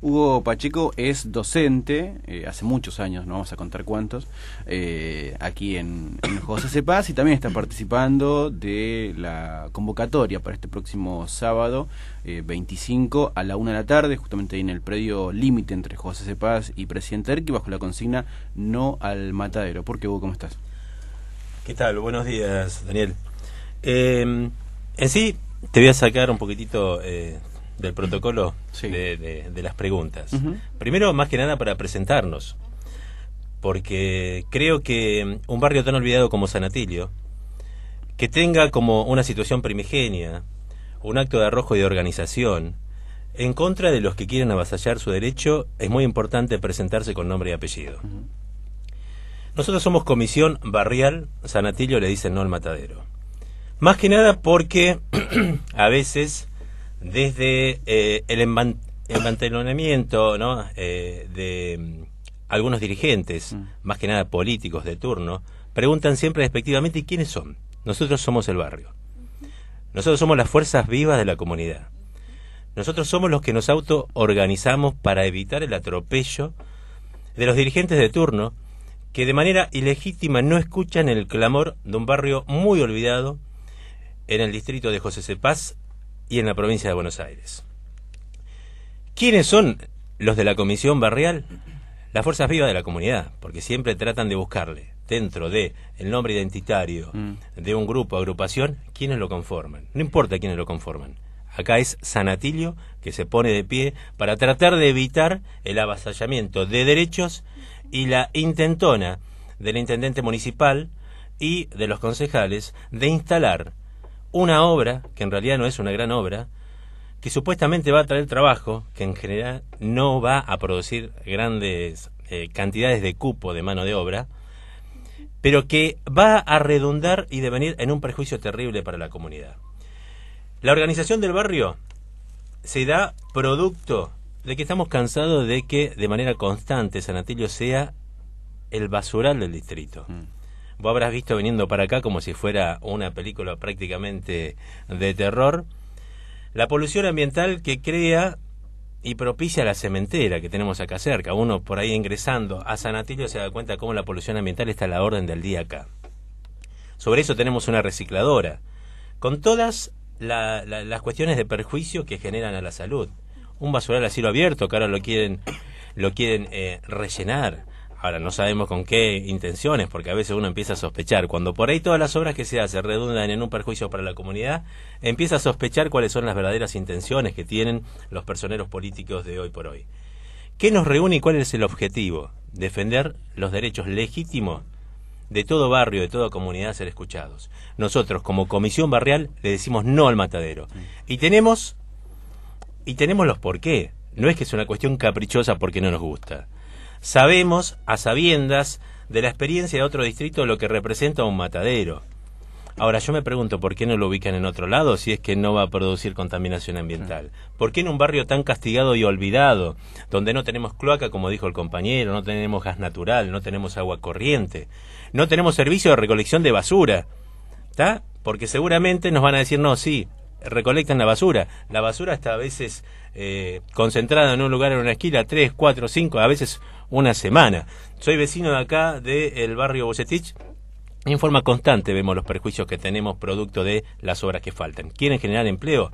Hugo Pacheco es docente, eh, hace muchos años, no vamos a contar cuántos, eh, aquí en, José Cepaz y también está participando de la convocatoria para este próximo sábado 25 eh, a la una de la tarde, justamente ahí en el predio límite entre José Cepaz y Presidente Erqui, bajo la consigna no al matadero. ¿Por qué Hugo, cómo estás? ¿Qué tal? Buenos días, Daniel. en sí, te voy a sacar un poquitito del protocolo de, las preguntas. Primero, más que nada, para presentarnos, porque creo que un barrio tan olvidado como San Atilio, que tenga como una situación primigenia, un acto de arrojo y de organización, en contra de los que quieren avasallar su derecho, es muy importante presentarse con nombre y apellido. Nosotros somos Comisión Barrial, San Atilio le dicen no al matadero. Más que nada porque a veces desde eh, el enmantelamiento ¿no? Eh, de mm, algunos dirigentes, mm. más que nada políticos de turno, preguntan siempre respectivamente quiénes son? Nosotros somos el barrio. Nosotros somos las fuerzas vivas de la comunidad. Nosotros somos los que nos autoorganizamos para evitar el atropello de los dirigentes de turno que de manera ilegítima no escuchan el clamor de un barrio muy olvidado en el distrito de José Cepaz y en la provincia de Buenos Aires. ¿Quiénes son los de la Comisión Barrial? Las fuerzas vivas de la comunidad, porque siempre tratan de buscarle dentro de el nombre identitario mm. de un grupo, agrupación, quiénes lo conforman. No importa quiénes lo conforman. Acá es Sanatilio que se pone de pie para tratar de evitar el avasallamiento de derechos y la intentona del intendente municipal y de los concejales de instalar una obra, que en realidad no es una gran obra, que supuestamente va a traer trabajo, que en general no va a producir grandes eh, cantidades de cupo de mano de obra, pero que va a redundar y devenir en un perjuicio terrible para la comunidad. La organización del barrio se da producto de que estamos cansados de que de manera constante San Atilio sea el basural del distrito. Mm. Vos habrás visto viniendo para acá como si fuera una película prácticamente de terror. La polución ambiental que crea y propicia la cementera que tenemos acá cerca. Uno por ahí ingresando a San Atilio se da cuenta cómo la polución ambiental está a la orden del día acá. Sobre eso tenemos una recicladora, con todas las cuestiones de perjuicio que generan a la salud. Un basural a cielo abierto que ahora lo quieren, lo quieren eh, rellenar Ahora, no sabemos con qué intenciones, porque a veces uno empieza a sospechar. Cuando por ahí todas las obras que se hacen redundan en un perjuicio para la comunidad, empieza a sospechar cuáles son las verdaderas intenciones que tienen los personeros políticos de hoy por hoy. ¿Qué nos reúne y cuál es el objetivo? Defender los derechos legítimos de todo barrio, de toda comunidad a ser escuchados. Nosotros, como comisión barrial, le decimos no al matadero. Y tenemos, y tenemos los por qué. No es que es una cuestión caprichosa porque no nos gusta Sabemos, a sabiendas, de la experiencia de otro distrito lo que representa un matadero. Ahora yo me pregunto por qué no lo ubican en otro lado si es que no va a producir contaminación ambiental. ¿Por qué en un barrio tan castigado y olvidado, donde no tenemos cloaca como dijo el compañero, no tenemos gas natural, no tenemos agua corriente, no tenemos servicio de recolección de basura? ¿Está? Porque seguramente nos van a decir, no, sí, recolectan la basura. La basura está a veces eh, concentrada en un lugar, en una esquina, tres, cuatro, cinco, a veces una semana. Soy vecino de acá, del barrio Bocetich. En forma constante vemos los perjuicios que tenemos producto de las obras que faltan. ¿Quieren generar empleo?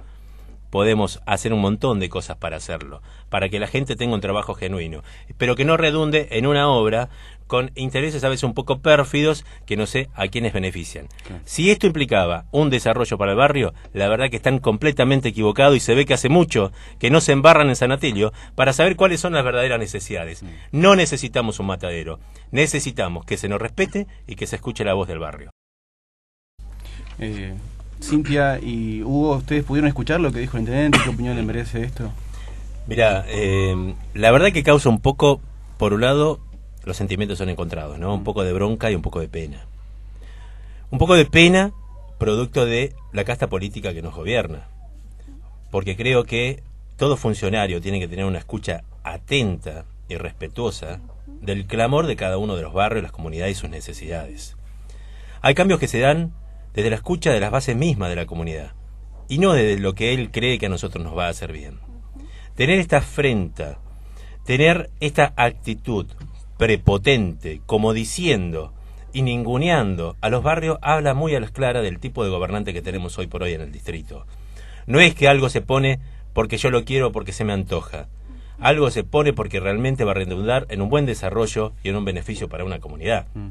podemos hacer un montón de cosas para hacerlo, para que la gente tenga un trabajo genuino, pero que no redunde en una obra con intereses a veces un poco pérfidos que no sé a quiénes benefician. Si esto implicaba un desarrollo para el barrio, la verdad que están completamente equivocados y se ve que hace mucho que no se embarran en San Atilio para saber cuáles son las verdaderas necesidades. No necesitamos un matadero, necesitamos que se nos respete y que se escuche la voz del barrio. Eh, Cintia y Hugo, ¿ustedes pudieron escuchar lo que dijo el intendente? ¿Qué opinión le merece esto? Mira, eh, la verdad que causa un poco, por un lado, los sentimientos son encontrados, ¿no? Un mm. poco de bronca y un poco de pena. Un poco de pena producto de la casta política que nos gobierna. Porque creo que todo funcionario tiene que tener una escucha atenta y respetuosa del clamor de cada uno de los barrios, las comunidades y sus necesidades. Hay cambios que se dan desde la escucha de las bases mismas de la comunidad, y no desde lo que él cree que a nosotros nos va a hacer bien. tener esta afrenta, tener esta actitud prepotente, como diciendo y ninguneando a los barrios, habla muy a las claras del tipo de gobernante que tenemos hoy por hoy en el distrito. No es que algo se pone porque yo lo quiero o porque se me antoja. Algo se pone porque realmente va a redundar en un buen desarrollo y en un beneficio para una comunidad. Mm.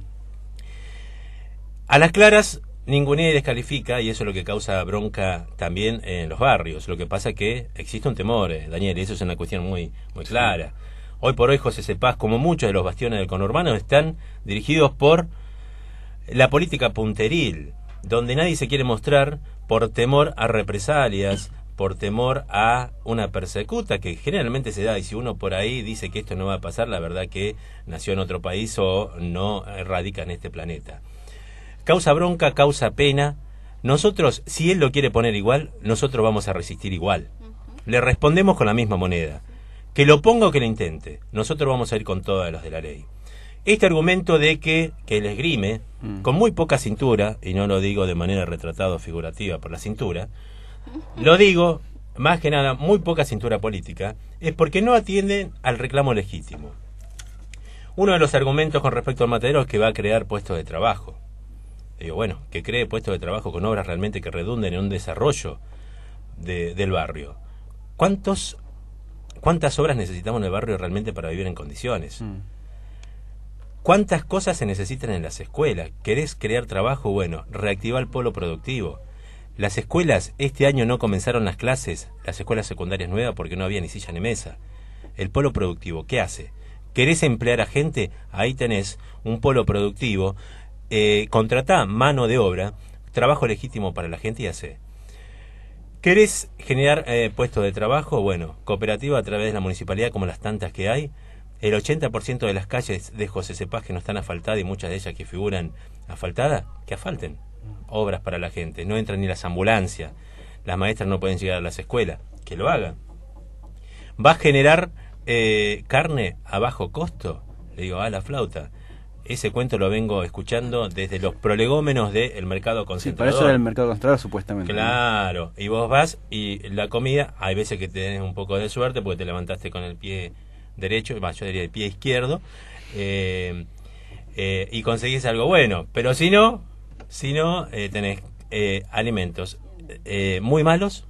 A las claras, ningunea y descalifica, y eso es lo que causa bronca también en los barrios. Lo que pasa es que existe un temor, eh, Daniel, y eso es una cuestión muy, muy clara. Hoy por hoy José Cepaz, como muchos de los bastiones del conurbano, están dirigidos por la política punteril, donde nadie se quiere mostrar por temor a represalias, por temor a una persecuta que generalmente se da y si uno por ahí dice que esto no va a pasar, la verdad que nació en otro país o no radica en este planeta. Causa bronca, causa pena. Nosotros, si él lo quiere poner igual, nosotros vamos a resistir igual. Le respondemos con la misma moneda. Que lo ponga o que lo intente. Nosotros vamos a ir con todas las de la ley. Este argumento de que, que el esgrime, mm. con muy poca cintura, y no lo digo de manera retratada o figurativa por la cintura, lo digo, más que nada, muy poca cintura política, es porque no atienden al reclamo legítimo. Uno de los argumentos con respecto al matadero es que va a crear puestos de trabajo. Digo, bueno, que cree puestos de trabajo con obras realmente que redunden en un desarrollo del barrio. ¿Cuántos, ¿Cuántas obras necesitamos en el barrio realmente para vivir en condiciones? Mm. ¿Cuántas cosas se necesitan en las escuelas? ¿Querés crear trabajo? Bueno, reactivar el polo productivo. Las escuelas, este año no comenzaron las clases, las escuelas secundarias nuevas porque no había ni silla ni mesa. El polo productivo, ¿qué hace? ¿Querés emplear a gente? Ahí tenés un polo productivo. Eh, contratá mano de obra, trabajo legítimo para la gente y hace. ¿Querés generar eh, puestos de trabajo? Bueno, cooperativa a través de la municipalidad como las tantas que hay. El 80% de las calles de José Cepaz que no están asfaltadas y muchas de ellas que figuran asfaltadas, que asfalten obras para la gente, no entran ni las ambulancias, las maestras no pueden llegar a las escuelas, que lo hagan. ¿Va a generar eh, carne a bajo costo? Le digo, a la flauta. Ese cuento lo vengo escuchando desde los prolegómenos del mercado concentrado. para eso era el mercado concentrado supuestamente. Claro, y vos vas y la comida, hay veces que tenés un poco de suerte porque te levantaste con el pie derecho, yo diría el pie izquierdo, eh, eh, y conseguís algo bueno. Pero si no, si no, eh, tenés eh, alimentos eh, muy malos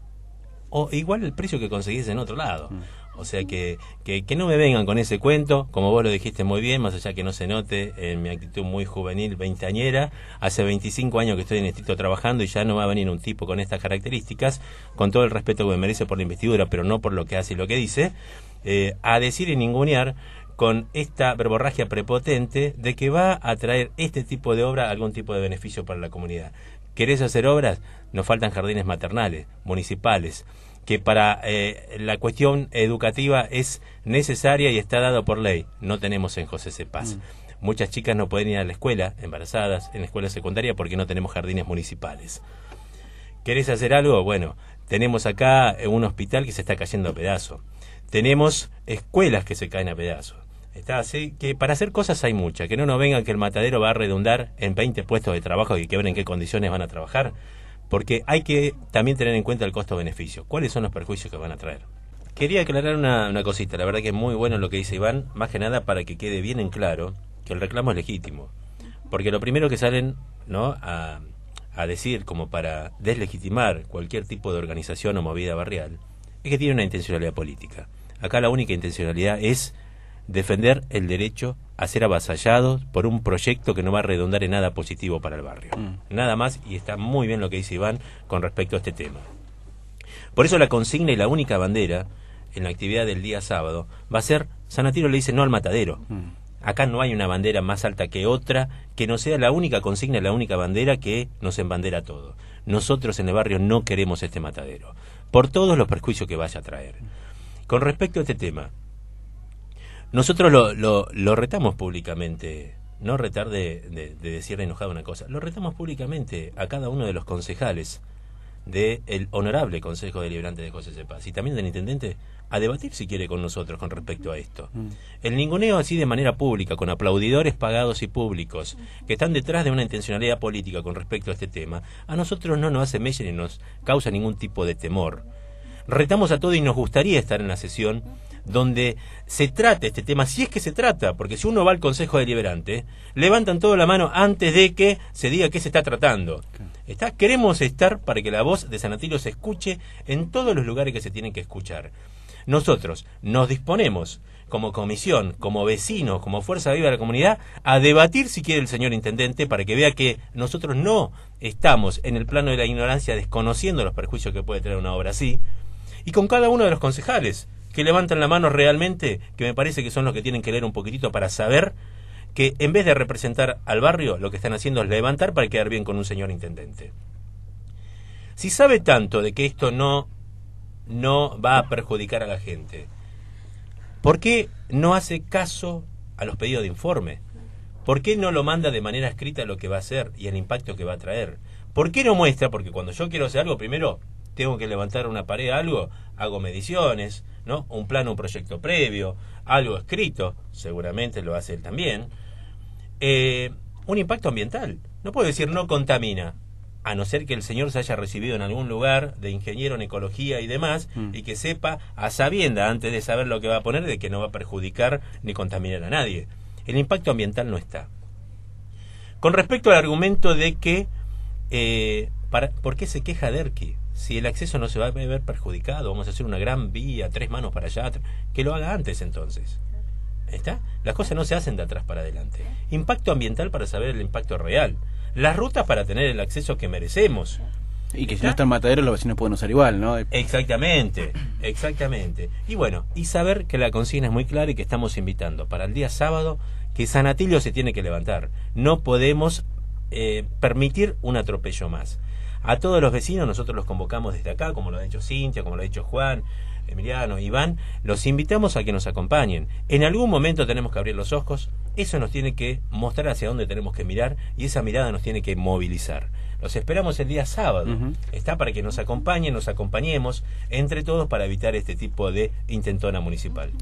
o igual el precio que conseguís en otro lado. Mm. O sea que, que, no me vengan con ese cuento, como vos lo dijiste muy bien, más allá que no se note en mi actitud muy juvenil, veinteañera, hace 25 años que estoy en el instituto trabajando y ya no va a venir un tipo con estas características, con todo el respeto que me merece por la investidura, pero no por lo que hace y lo que dice, a decir y ningunear con esta verborragia prepotente de que va a traer este tipo de obra algún tipo de beneficio para la comunidad. ¿Querés hacer obras? Nos faltan jardines maternales, municipales, que para eh, la cuestión educativa es necesaria y está dado por ley. No tenemos en José Cepaz. Mm. Muchas chicas no pueden ir a la escuela, embarazadas, en la escuela secundaria, porque no tenemos jardines municipales. ¿Querés hacer algo? Bueno, tenemos acá un hospital que se está cayendo a pedazos. Tenemos escuelas que se caen a pedazos. Está así que para hacer cosas hay muchas, que no nos vengan que el matadero va a redundar en 20 puestos de trabajo y que ven en qué condiciones van a trabajar, porque hay que también tener en cuenta el costo-beneficio. ¿Cuáles son los perjuicios que van a traer? Quería aclarar una, cosita, la verdad que es muy bueno lo que dice Iván, más que nada para que quede bien en claro que el reclamo es legítimo. Porque lo primero que salen ¿no? a, a decir como para deslegitimar cualquier tipo de organización o movida barrial es que tiene una intencionalidad política. Acá la única intencionalidad es defender el derecho a ser avasallados por un proyecto que no va a redundar en nada positivo para el barrio. Mm. Nada más, y está muy bien lo que dice Iván con respecto a este tema. Por eso la consigna y la única bandera en la actividad del día sábado va a ser, Sanatiro le dice no al matadero. Mm. Acá no hay una bandera más alta que otra, que no sea la única consigna, la única bandera que nos embandera todo. Nosotros en el barrio no queremos este matadero, por todos los perjuicios que vaya a traer. Con respecto a este tema, nosotros lo, lo, lo retamos públicamente, no retar de, de, de, decir enojado una cosa, lo retamos públicamente a cada uno de los concejales del honorable Consejo Deliberante de José Cepaz y también del intendente a debatir si quiere con nosotros con respecto a esto. Mm. El ninguneo así de manera pública, con aplaudidores pagados y públicos, que están detrás de una intencionalidad política con respecto a este tema, a nosotros no nos hace mella ni nos causa ningún tipo de temor. retamos a todo y nos gustaría estar en la sesión donde se trate este tema, si es que se trata, porque si uno va al Consejo Deliberante, levantan toda la mano antes de que se diga qué se está tratando. ¿Está? Queremos estar para que la voz de San Atilio se escuche en todos los lugares que se tienen que escuchar. Nosotros nos disponemos como comisión, como vecinos, como fuerza viva de la comunidad, a debatir si quiere el señor intendente para que vea que nosotros no estamos en el plano de la ignorancia desconociendo los perjuicios que puede tener una obra así, y con cada uno de los concejales, que levantan la mano realmente, que me parece que son los que tienen que leer un poquitito para saber que en vez de representar al barrio, lo que están haciendo es levantar para quedar bien con un señor intendente. Si sabe tanto de que esto no, no va a perjudicar a la gente, ¿por qué no hace caso a los pedidos de informe? ¿Por qué no lo manda de manera escrita lo que va a hacer y el impacto que va a traer? ¿Por qué no muestra? Porque cuando yo quiero hacer algo, primero tengo que levantar una pared, algo, hago mediciones, ¿no? Un plano, un proyecto previo, algo escrito, seguramente lo hace él también. Eh, un impacto ambiental. No puedo decir no contamina, a no ser que el señor se haya recibido en algún lugar de ingeniero en ecología y demás, mm. y que sepa a sabienda, antes de saber lo que va a poner, de que no va a perjudicar ni contaminar a nadie. El impacto ambiental no está. Con respecto al argumento de que, eh, para, ¿por qué se queja Derqui? Si el acceso no se va a ver perjudicado, vamos a hacer una gran vía, tres manos para allá, que lo haga antes entonces. ¿Está? Las cosas no se hacen de atrás para adelante. Impacto ambiental para saber el impacto real. Las rutas para tener el acceso que merecemos. Y que si no están mataderos los vecinos pueden usar igual, ¿no? Exactamente, exactamente. Y bueno, y saber que la consigna es muy clara y que estamos invitando para el día sábado que San Atilio se tiene que levantar. No podemos eh, permitir un atropello más. A todos los vecinos nosotros los convocamos desde acá, como lo ha dicho Cintia, como lo ha dicho Juan, Emiliano, Iván, los invitamos a que nos acompañen. En algún momento tenemos que abrir los ojos, eso nos tiene que mostrar hacia dónde tenemos que mirar y esa mirada nos tiene que movilizar. Los esperamos el día sábado. Está para que nos acompañen, nos acompañemos entre todos para evitar este tipo de intentona municipal.